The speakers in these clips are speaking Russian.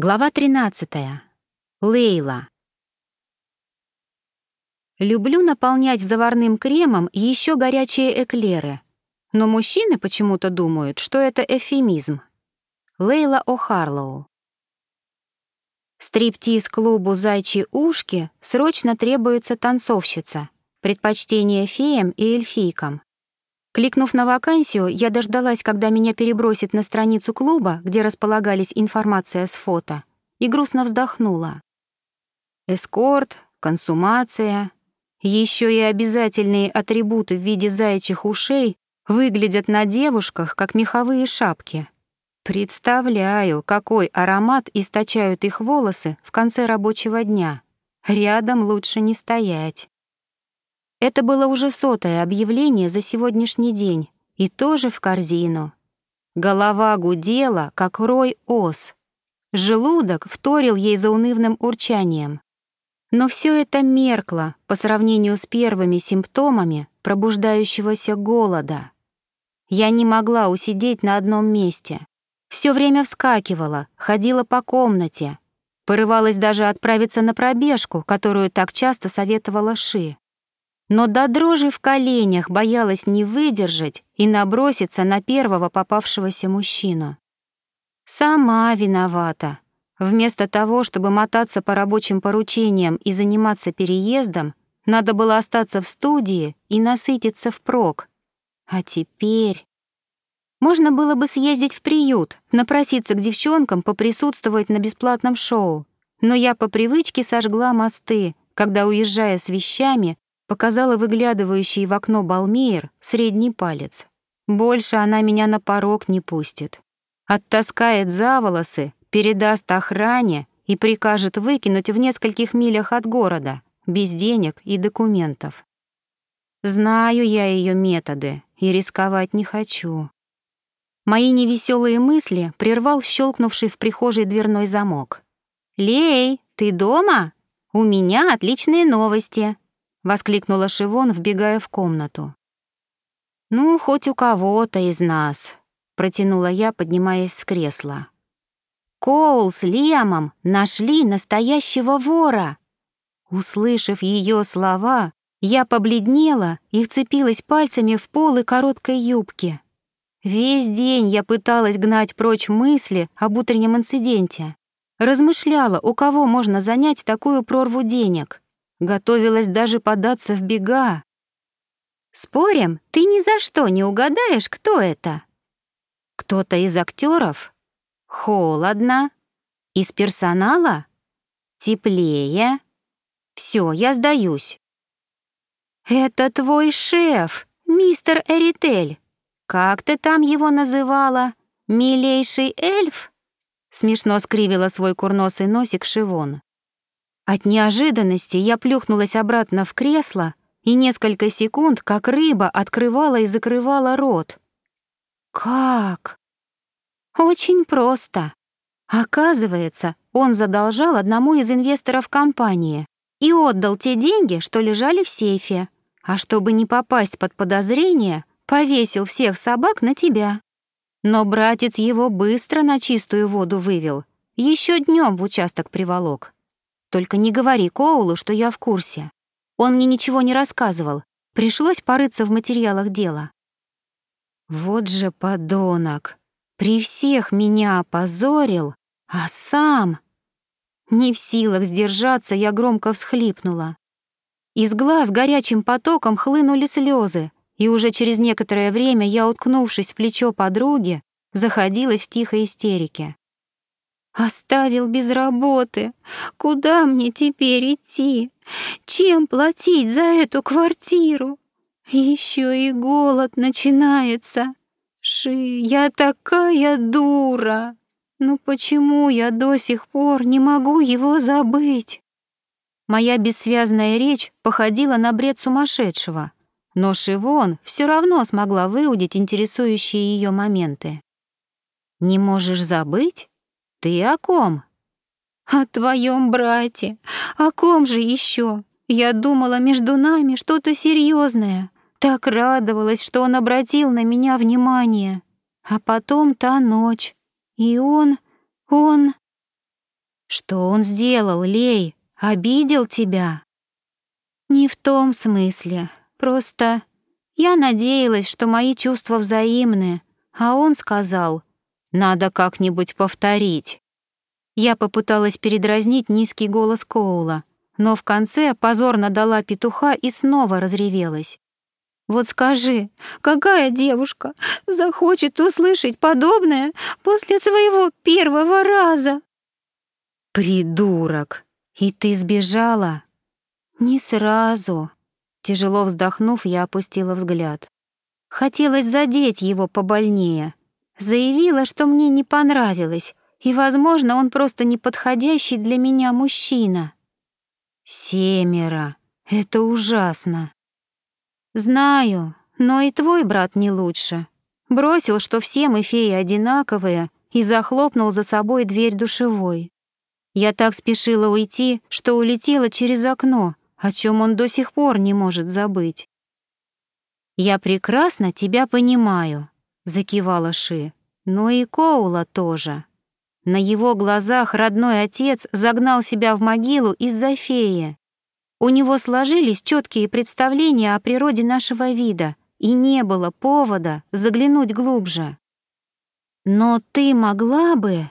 Глава 13. Лейла. Люблю наполнять заварным кремом еще горячие эклеры, но мужчины почему-то думают, что это эвфемизм. Лейла О'Харлоу. Стриптиз-клубу «Зайчьи ушки» срочно требуется танцовщица, предпочтение феям и эльфийкам. Кликнув на вакансию, я дождалась, когда меня перебросит на страницу клуба, где располагались информация с фото, и грустно вздохнула. Эскорт, консумация, еще и обязательные атрибуты в виде заячьих ушей выглядят на девушках, как меховые шапки. Представляю, какой аромат источают их волосы в конце рабочего дня. Рядом лучше не стоять. Это было уже сотое объявление за сегодняшний день, и тоже в корзину. Голова гудела, как рой ос. Желудок вторил ей заунывным урчанием. Но все это меркло по сравнению с первыми симптомами пробуждающегося голода. Я не могла усидеть на одном месте. Все время вскакивала, ходила по комнате. Порывалась даже отправиться на пробежку, которую так часто советовала Ши но до дрожи в коленях боялась не выдержать и наброситься на первого попавшегося мужчину. Сама виновата. Вместо того, чтобы мотаться по рабочим поручениям и заниматься переездом, надо было остаться в студии и насытиться впрок. А теперь... Можно было бы съездить в приют, напроситься к девчонкам поприсутствовать на бесплатном шоу, но я по привычке сожгла мосты, когда, уезжая с вещами, показала выглядывающий в окно Балмеер средний палец. Больше она меня на порог не пустит. Оттаскает за волосы, передаст охране и прикажет выкинуть в нескольких милях от города, без денег и документов. Знаю я ее методы и рисковать не хочу. Мои невеселые мысли прервал щелкнувший в прихожей дверной замок. «Лей, ты дома? У меня отличные новости!» — воскликнула Шивон, вбегая в комнату. «Ну, хоть у кого-то из нас», — протянула я, поднимаясь с кресла. «Коул с Лиамом нашли настоящего вора!» Услышав ее слова, я побледнела и вцепилась пальцами в полы короткой юбки. Весь день я пыталась гнать прочь мысли об утреннем инциденте. Размышляла, у кого можно занять такую прорву денег. Готовилась даже податься в бега. Спорим, ты ни за что не угадаешь, кто это? Кто-то из актеров? Холодно. Из персонала? Теплее. Все, я сдаюсь. Это твой шеф, мистер Эритель. Как ты там его называла? Милейший эльф? Смешно скривила свой курносый носик Шивон. От неожиданности я плюхнулась обратно в кресло и несколько секунд, как рыба, открывала и закрывала рот. Как? Очень просто. Оказывается, он задолжал одному из инвесторов компании и отдал те деньги, что лежали в сейфе. А чтобы не попасть под подозрение, повесил всех собак на тебя. Но братец его быстро на чистую воду вывел, еще днем в участок приволок. Только не говори Коулу, что я в курсе. Он мне ничего не рассказывал. Пришлось порыться в материалах дела. Вот же подонок. При всех меня опозорил, а сам... Не в силах сдержаться, я громко всхлипнула. Из глаз горячим потоком хлынули слезы, и уже через некоторое время я, уткнувшись в плечо подруги, заходилась в тихой истерике. Оставил без работы. Куда мне теперь идти? Чем платить за эту квартиру? Еще и голод начинается. Ши, я такая дура. Ну почему я до сих пор не могу его забыть? Моя бессвязная речь походила на бред сумасшедшего, но Шивон все равно смогла выудить интересующие ее моменты. «Не можешь забыть?» «Ты о ком?» «О твоем брате. О ком же еще? Я думала, между нами что-то серьезное. Так радовалась, что он обратил на меня внимание. А потом та ночь. И он... он...» Что он сделал, Лей? Обидел тебя? Не в том смысле. Просто я надеялась, что мои чувства взаимны, а он сказал, надо как-нибудь повторить. Я попыталась передразнить низкий голос Коула, но в конце позорно дала петуха и снова разревелась. Вот скажи, какая девушка захочет услышать подобное после своего первого раза? Придурок! И ты сбежала? Не сразу. Тяжело вздохнув, я опустила взгляд. Хотелось задеть его побольнее. Заявила, что мне не понравилось, и, возможно, он просто неподходящий для меня мужчина. Семеро. Это ужасно. Знаю, но и твой брат не лучше. Бросил, что все мы феи одинаковые, и захлопнул за собой дверь душевой. Я так спешила уйти, что улетела через окно, о чем он до сих пор не может забыть. «Я прекрасно тебя понимаю», — закивала Ши, — «но и Коула тоже». На его глазах родной отец загнал себя в могилу из-за феи. У него сложились четкие представления о природе нашего вида, и не было повода заглянуть глубже. «Но ты могла бы...»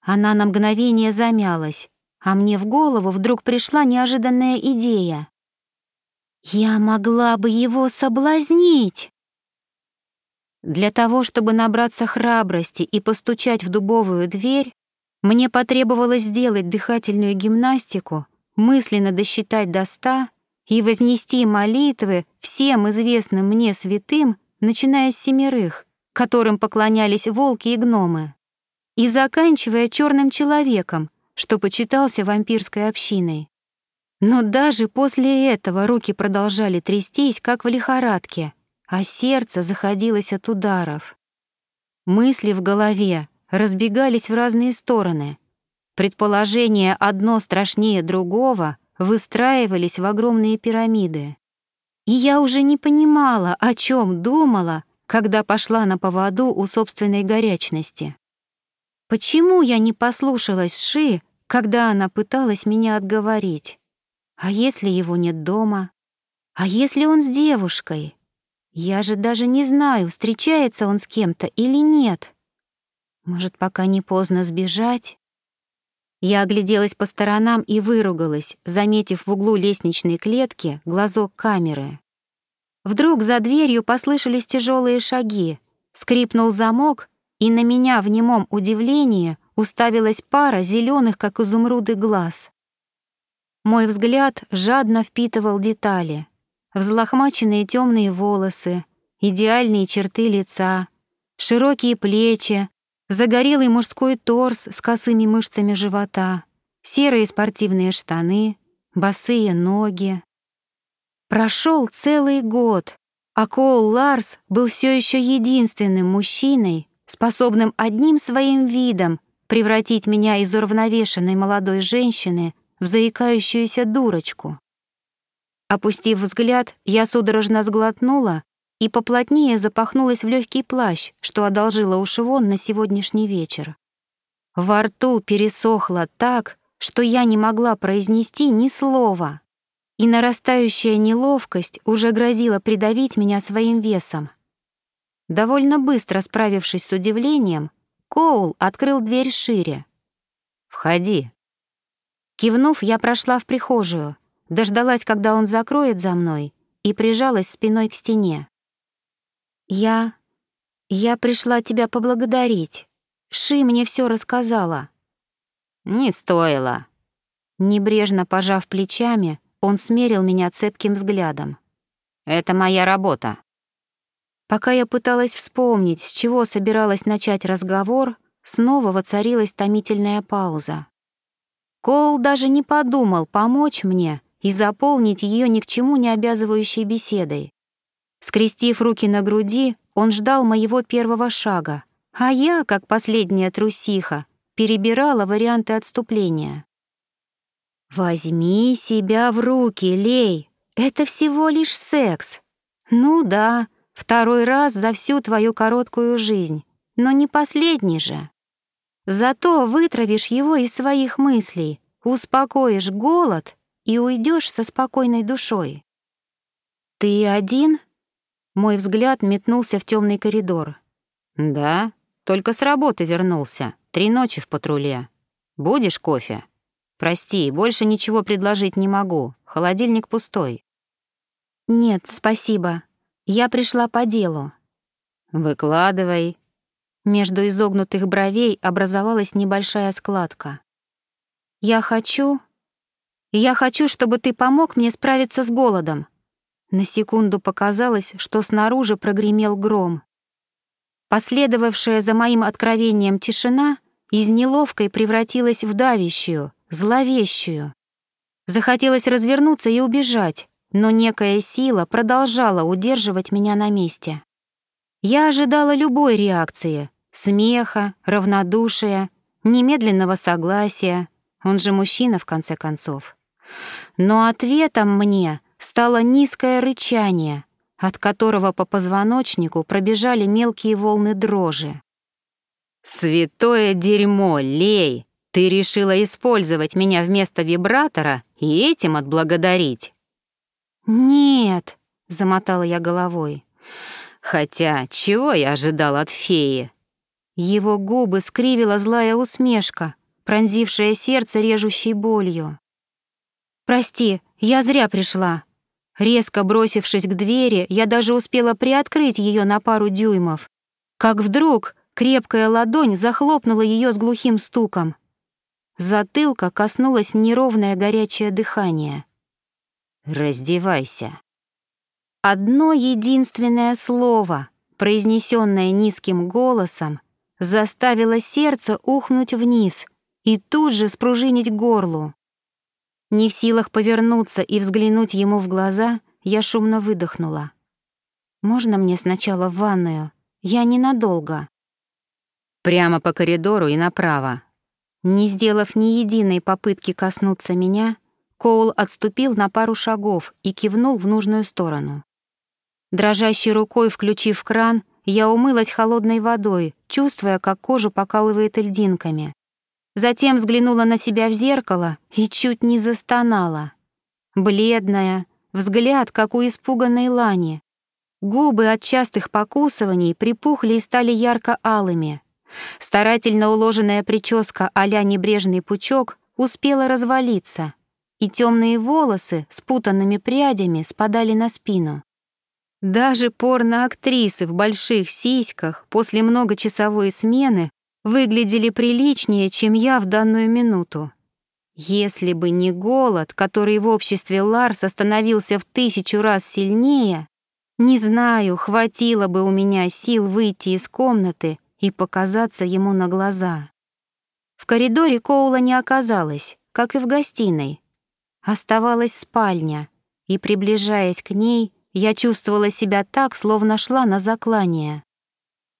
Она на мгновение замялась, а мне в голову вдруг пришла неожиданная идея. «Я могла бы его соблазнить!» Для того, чтобы набраться храбрости и постучать в дубовую дверь, мне потребовалось сделать дыхательную гимнастику, мысленно досчитать до ста и вознести молитвы всем известным мне святым, начиная с семерых, которым поклонялись волки и гномы, и заканчивая черным человеком, что почитался вампирской общиной. Но даже после этого руки продолжали трястись, как в лихорадке, а сердце заходилось от ударов. Мысли в голове разбегались в разные стороны. Предположения одно страшнее другого выстраивались в огромные пирамиды. И я уже не понимала, о чем думала, когда пошла на поводу у собственной горячности. Почему я не послушалась Ши, когда она пыталась меня отговорить? А если его нет дома? А если он с девушкой? Я же даже не знаю, встречается он с кем-то или нет. Может, пока не поздно сбежать? Я огляделась по сторонам и выругалась, заметив в углу лестничной клетки глазок камеры. Вдруг за дверью послышались тяжелые шаги, скрипнул замок, и на меня в немом удивлении уставилась пара зеленых, как изумруды, глаз. Мой взгляд жадно впитывал детали — взлохмаченные темные волосы, идеальные черты лица, широкие плечи, загорелый мужской торс с косыми мышцами живота, серые спортивные штаны, босые ноги. Прошел целый год, а Коул Ларс был все еще единственным мужчиной, способным одним своим видом превратить меня из уравновешенной молодой женщины в заикающуюся дурочку. Опустив взгляд, я судорожно сглотнула и поплотнее запахнулась в легкий плащ, что одолжила у Шивон на сегодняшний вечер. Во рту пересохло так, что я не могла произнести ни слова, и нарастающая неловкость уже грозила придавить меня своим весом. Довольно быстро справившись с удивлением, Коул открыл дверь шире. «Входи». Кивнув, я прошла в прихожую — дождалась, когда он закроет за мной, и прижалась спиной к стене. «Я... я пришла тебя поблагодарить. Ши мне все рассказала». «Не стоило». Небрежно пожав плечами, он смерил меня цепким взглядом. «Это моя работа». Пока я пыталась вспомнить, с чего собиралась начать разговор, снова воцарилась томительная пауза. Кол даже не подумал помочь мне, и заполнить ее ни к чему не обязывающей беседой. Скрестив руки на груди, он ждал моего первого шага, а я, как последняя трусиха, перебирала варианты отступления. «Возьми себя в руки, Лей, это всего лишь секс. Ну да, второй раз за всю твою короткую жизнь, но не последний же. Зато вытравишь его из своих мыслей, успокоишь голод и уйдешь со спокойной душой. «Ты один?» Мой взгляд метнулся в темный коридор. «Да, только с работы вернулся. Три ночи в патруле. Будешь кофе?» «Прости, больше ничего предложить не могу. Холодильник пустой». «Нет, спасибо. Я пришла по делу». «Выкладывай». Между изогнутых бровей образовалась небольшая складка. «Я хочу... Я хочу, чтобы ты помог мне справиться с голодом». На секунду показалось, что снаружи прогремел гром. Последовавшая за моим откровением тишина из неловкой превратилась в давящую, зловещую. Захотелось развернуться и убежать, но некая сила продолжала удерживать меня на месте. Я ожидала любой реакции — смеха, равнодушия, немедленного согласия, он же мужчина в конце концов. Но ответом мне стало низкое рычание, от которого по позвоночнику пробежали мелкие волны дрожи. «Святое дерьмо, Лей! Ты решила использовать меня вместо вибратора и этим отблагодарить?» «Нет», — замотала я головой. «Хотя, чего я ожидал от феи?» Его губы скривила злая усмешка, пронзившая сердце режущей болью. «Прости, я зря пришла». Резко бросившись к двери, я даже успела приоткрыть ее на пару дюймов. Как вдруг крепкая ладонь захлопнула ее с глухим стуком. Затылка коснулось неровное горячее дыхание. «Раздевайся». Одно единственное слово, произнесенное низким голосом, заставило сердце ухнуть вниз и тут же спружинить горлу. Не в силах повернуться и взглянуть ему в глаза, я шумно выдохнула. «Можно мне сначала в ванную? Я ненадолго». «Прямо по коридору и направо». Не сделав ни единой попытки коснуться меня, Коул отступил на пару шагов и кивнул в нужную сторону. Дрожащей рукой включив кран, я умылась холодной водой, чувствуя, как кожу покалывает льдинками. Затем взглянула на себя в зеркало и чуть не застонала. Бледная, взгляд, как у испуганной лани. Губы от частых покусываний припухли и стали ярко-алыми. Старательно уложенная прическа а-ля небрежный пучок успела развалиться, и темные волосы с путанными прядями спадали на спину. Даже порноактрисы в больших сиськах после многочасовой смены выглядели приличнее, чем я в данную минуту. Если бы не голод, который в обществе Ларс становился в тысячу раз сильнее, не знаю, хватило бы у меня сил выйти из комнаты и показаться ему на глаза. В коридоре Коула не оказалось, как и в гостиной. Оставалась спальня, и, приближаясь к ней, я чувствовала себя так, словно шла на заклание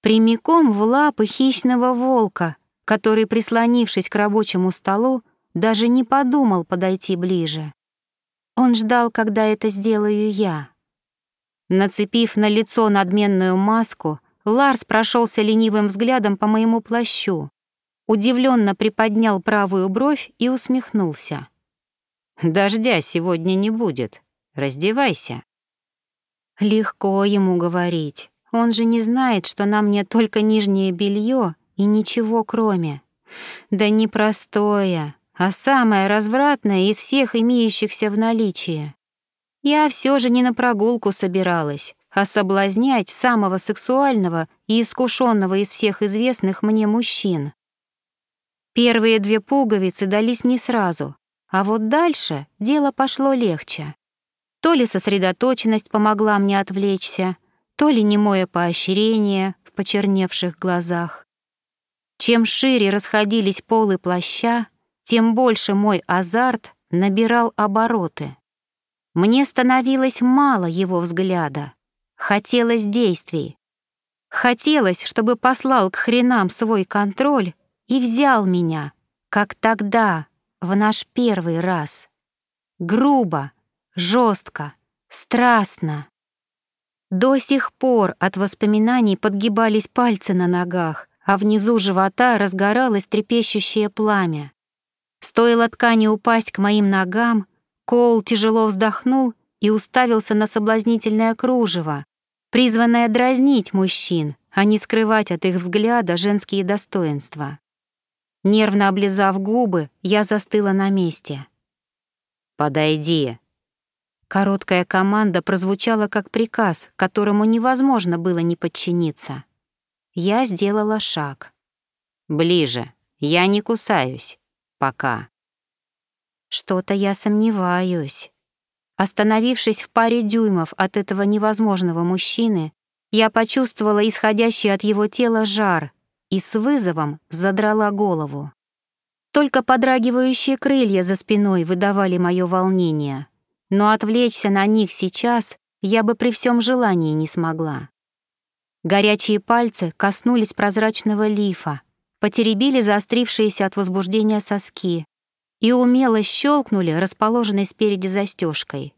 прямиком в лапы хищного волка, который, прислонившись к рабочему столу, даже не подумал подойти ближе. Он ждал, когда это сделаю я. Нацепив на лицо надменную маску, Ларс прошелся ленивым взглядом по моему плащу, удивленно приподнял правую бровь и усмехнулся. «Дождя сегодня не будет. Раздевайся». Легко ему говорить. Он же не знает, что на мне только нижнее белье и ничего кроме. Да не простое, а самое развратное из всех имеющихся в наличии. Я все же не на прогулку собиралась, а соблазнять самого сексуального и искушенного из всех известных мне мужчин. Первые две пуговицы дались не сразу, а вот дальше дело пошло легче. То ли сосредоточенность помогла мне отвлечься, то ли немое поощрение в почерневших глазах. Чем шире расходились полы плаща, тем больше мой азарт набирал обороты. Мне становилось мало его взгляда, хотелось действий. Хотелось, чтобы послал к хренам свой контроль и взял меня, как тогда, в наш первый раз. Грубо, жестко, страстно. До сих пор от воспоминаний подгибались пальцы на ногах, а внизу живота разгоралось трепещущее пламя. Стоило ткани упасть к моим ногам, Коул тяжело вздохнул и уставился на соблазнительное кружево, призванное дразнить мужчин, а не скрывать от их взгляда женские достоинства. Нервно облизав губы, я застыла на месте. «Подойди». Короткая команда прозвучала как приказ, которому невозможно было не подчиниться. Я сделала шаг. «Ближе. Я не кусаюсь. Пока». Что-то я сомневаюсь. Остановившись в паре дюймов от этого невозможного мужчины, я почувствовала исходящий от его тела жар и с вызовом задрала голову. Только подрагивающие крылья за спиной выдавали мое волнение, но отвлечься на них сейчас я бы при всем желании не смогла. Горячие пальцы коснулись прозрачного лифа, потеребили заострившиеся от возбуждения соски и умело щелкнули расположенной спереди застежкой.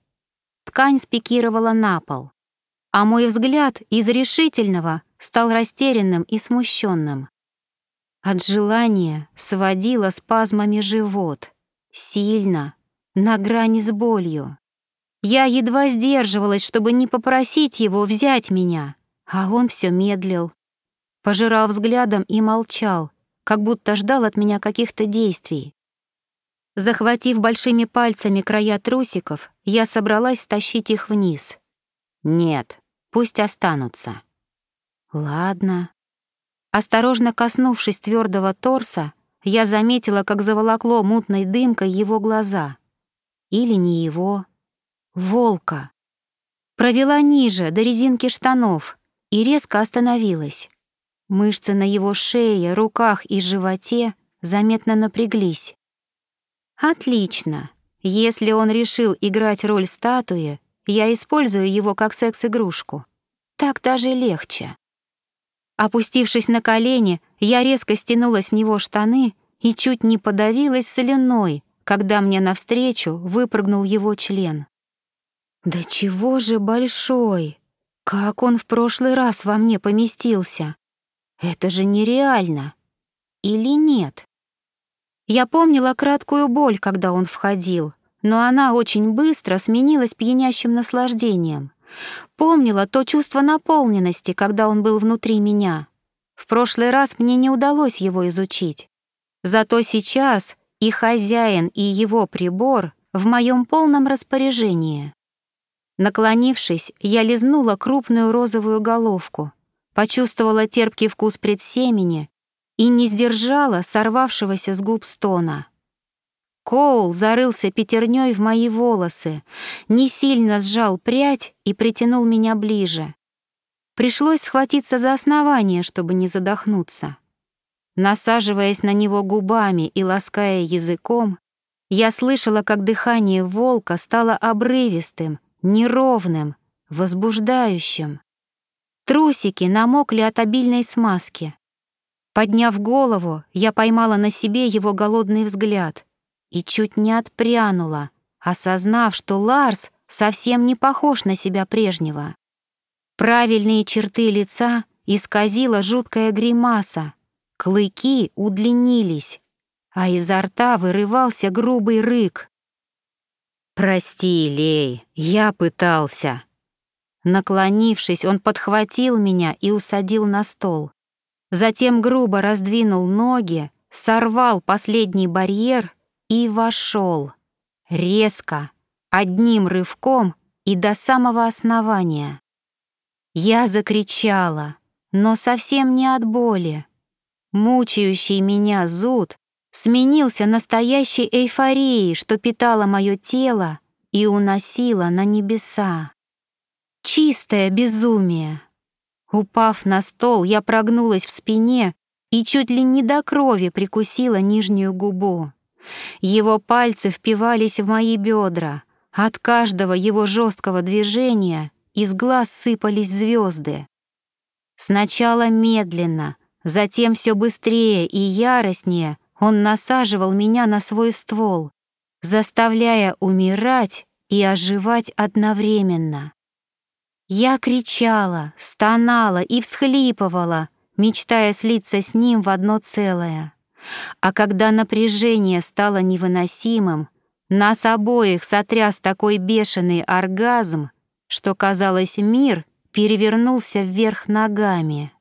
Ткань спикировала на пол, а мой взгляд из решительного стал растерянным и смущенным. От желания сводило спазмами живот, сильно, на грани с болью. Я едва сдерживалась, чтобы не попросить его взять меня, а он все медлил. Пожирал взглядом и молчал, как будто ждал от меня каких-то действий. Захватив большими пальцами края трусиков, я собралась стащить их вниз. Нет, пусть останутся. Ладно. Осторожно коснувшись твердого торса, я заметила, как заволокло мутной дымкой его глаза. Или не его. Волка. Провела ниже, до резинки штанов, и резко остановилась. Мышцы на его шее, руках и животе заметно напряглись. Отлично. Если он решил играть роль статуи, я использую его как секс-игрушку. Так даже легче. Опустившись на колени, я резко стянула с него штаны и чуть не подавилась соляной, когда мне навстречу выпрыгнул его член. Да чего же большой! Как он в прошлый раз во мне поместился? Это же нереально. Или нет? Я помнила краткую боль, когда он входил, но она очень быстро сменилась пьянящим наслаждением. Помнила то чувство наполненности, когда он был внутри меня. В прошлый раз мне не удалось его изучить. Зато сейчас и хозяин, и его прибор в моем полном распоряжении. Наклонившись, я лизнула крупную розовую головку, почувствовала терпкий вкус предсемени и не сдержала сорвавшегося с губ стона. Коул зарылся пятерней в мои волосы, не сильно сжал прядь и притянул меня ближе. Пришлось схватиться за основание, чтобы не задохнуться. Насаживаясь на него губами и лаская языком, я слышала, как дыхание волка стало обрывистым, неровным, возбуждающим. Трусики намокли от обильной смазки. Подняв голову, я поймала на себе его голодный взгляд — и чуть не отпрянула, осознав, что Ларс совсем не похож на себя прежнего. Правильные черты лица исказила жуткая гримаса, клыки удлинились, а изо рта вырывался грубый рык. «Прости, Лей, я пытался». Наклонившись, он подхватил меня и усадил на стол. Затем грубо раздвинул ноги, сорвал последний барьер и вошел. Резко, одним рывком и до самого основания. Я закричала, но совсем не от боли. Мучающий меня зуд сменился настоящей эйфорией, что питала мое тело и уносила на небеса. Чистое безумие. Упав на стол, я прогнулась в спине и чуть ли не до крови прикусила нижнюю губу. Его пальцы впивались в мои бедра. От каждого его жесткого движения из глаз сыпались звезды. Сначала медленно, затем все быстрее и яростнее он насаживал меня на свой ствол, заставляя умирать и оживать одновременно. Я кричала, стонала и всхлипывала, мечтая слиться с ним в одно целое. А когда напряжение стало невыносимым, нас обоих сотряс такой бешеный оргазм, что, казалось, мир перевернулся вверх ногами.